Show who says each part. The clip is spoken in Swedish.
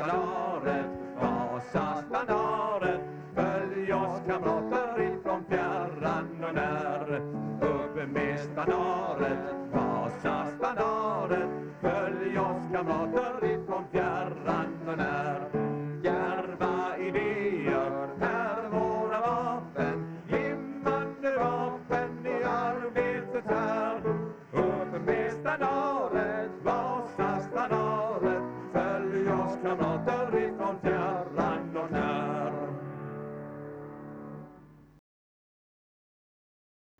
Speaker 1: standardet, Vasastandardet Följ oss kamrater ifrån fjärran och när. Upp med standardet, Vasastandardet Följ oss kamrater ifrån fjärran och när. Djärva idéer är våra vapen. Glimmande vapen i arbetets här. Upp med standardet, astronauta